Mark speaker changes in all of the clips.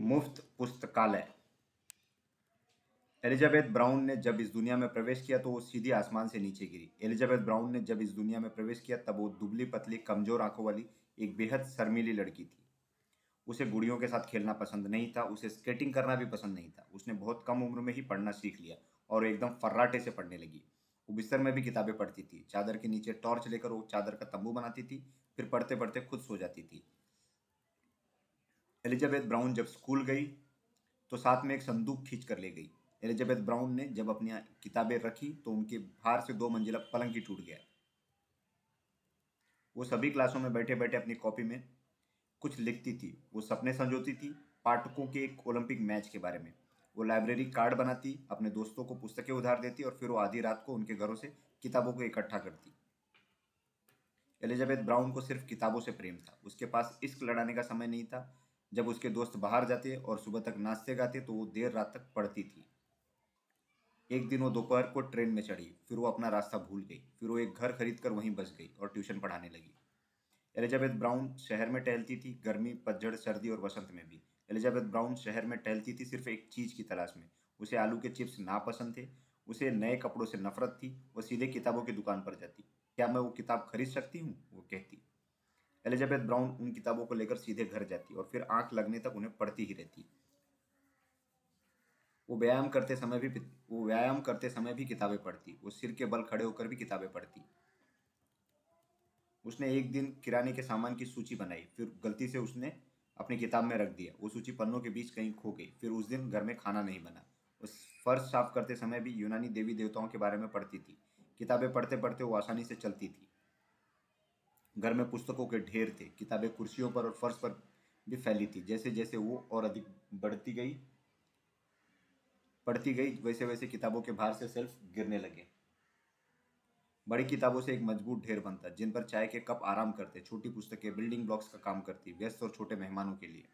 Speaker 1: मुफ़्त पुस्तकालय। Elizabeth brown ने जब इस दुनिया में प्रवेश किया तो वो सीधी आसमान से नीचे गिरी। एलिजाबेथ ब्राउन ने जब इस दुनिया में प्रवेश किया, तब वो दुबली पतली, कमज़ोर आँखों वाली एक बेहद शर्मीली लड़की थी। उसे गुड़ियों के साथ खेलना पसंद नहीं था, उसे स्केटिंग करना भी पसंद नहीं था। उसने बहुत कम उम्र में ही पढ़ना सीख लिया और एकदम फर्राटे से पढ़ने लगी। वो बिस्तर में भी किताबें पढ़ती थी। चादर के नीचे टॉर्च लेकर वो चादर का तंबू बनाती थी, फिर पढ़ते पढ़ते खुद सो जाती थी। एलिजाबेथ ब्राउन जब स्कूल गई तो साथ में एक संदूक खींच कर ले गई। एलिजाबेथ ब्राउन ने जब अपनी किताबें रखी तो उनके भार से दो मंजिला पलंग ही टूट गया। वो सभी क्लासों में बैठे बैठे अपनी कॉपी में कुछ लिखती थी। वो सपने संजोती थी पाठकों के एक ओलंपिक मैच के बारे में। वो लाइब्रेरी कार्ड बनाती, अपने दोस्तों को पुस्तकें उधार देती और फिर वो आधी रात को उनके घरों से किताबों को इकट्ठा करती। एलिजाबेथ ब्राउन को सिर्फ़ किताबों से प्रेम था। उसके पास इश्क लड़ाने का समय नहीं था। जब उसके दोस्त बाहर जाते और सुबह तक नाचते गाते तो वो देर रात तक पढ़ती थी। एक दिन वो दोपहर को ट्रेन में चढ़ी, फिर वो अपना रास्ता भूल गई, फिर वो एक घर खरीद कर वहीं बस गई और ट्यूशन पढ़ाने लगी। एलिजाबेथ ब्राउन शहर में टहलती थी, गर्मी, पतझड़, सर्दी और वसंत में भी। एलिजाबेथ ब्राउन शहर में टहलती थी सिर्फ़ एक चीज़ की तलाश में। उसे आलू के चिप्स नापसंद थे, उसे नए कपड़ों से नफरत थी, वो सीधे किताबों की दुकान पर जाती। क्या मैं वो किताब खरीद सकती हूँ? वो कहती। एलिजाबेथ ब्राउन उन किताबों को लेकर सीधे घर जाती और फिर आँख लगने तक उन्हें पढ़ती ही रहती। वो व्यायाम करते समय भी वो व्यायाम करते समय भी किताबें पढ़ती। वो सिर के बल खड़े होकर भी किताबें पढ़ती। उसने एक दिन किराने के सामान की सूची बनाई। फिर गलती से उसने अपनी किताब में रख दिया। वो सूची पन्नों के बीच कहीं खो गई। फिर उस दिन घर में खाना नहीं बना। उस फर्श साफ़ करते समय भी यूनानी देवी देवताओं के बारे में पढ़ती थी। किताबें पढ़ते पढ़ते वो आसानी से चलती थी। घर में पुस्तकों के ढेर थे, किताबें कुर्सियों पर और फर्श पर भी फैली थी। जैसे जैसे वो और अधिक बढ़ती गई, पढ़ती गई, वैसे वैसे किताबों के भार से सेल्फ गिरने लगे। बड़ी किताबों से एक मज़बूत ढेर बनता, जिन पर चाय के कप आराम करते, छोटी पुस्तकें बिल्डिंग ब्लॉक्स का काम करती, व्यस्त और छोटे मेहमानों के लिए।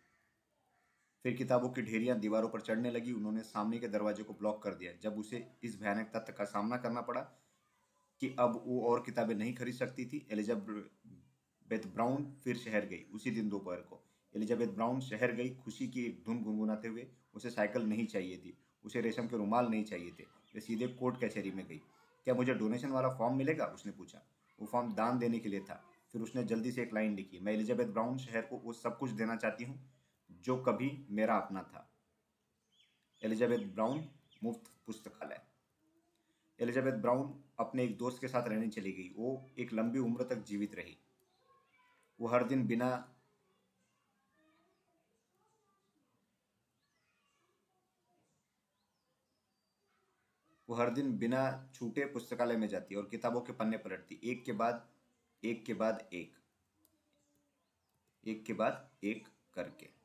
Speaker 1: फिर किताबों की ढेरियाँ दीवारों पर चढ़ने लगी, उन्होंने सामने के दरवाजे को ब्लॉक कर दिया, जब उसे इस भयानक तथ्य का सामना करना पड़ा कि अब वो और किताबें नहीं खरीद सकती थी। एलिजाबेथ ब्राउन फिर शहर गई, उसी दिन दोपहर को। एलिजाबेथ ब्राउन शहर गई, खुशी की एक धुन गुनगुनाते हुए, उसे साइकिल नहीं चाहिए थी, उसे रेशम के रुमाल नहीं चाहिए थे, वे सीधे कोर्ट कचहरी में गई। क्या मुझे डोनेशन वाला फॉर्म मिलेगा? उसने पूछा। वो फॉर्म दान देने के लिए था। फिर उसने जल्दी से एक लाइन लिखी। मैं एलिजाबेथ ब्राउन शहर को वो सब कुछ देना चाहती हूँ, जो कभी मेरा अपना था। एलिजाबेथ ब्राउन मुफ़्त पुस्तकालय। एलिजाबेथ ब्राउन अपने एक दोस्त के साथ रहने चली गई। वो एक लंबी उम्र तक जीवित रही। वो हर दिन बिना वो हर दिन बिना छूटे पुस्तकालय में जाती और किताबों के पन्ने पलटती एक के बाद एक के बाद एक। एक के बाद एक करके।